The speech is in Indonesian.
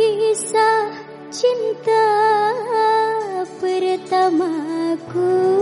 kisah cinta pertamaku.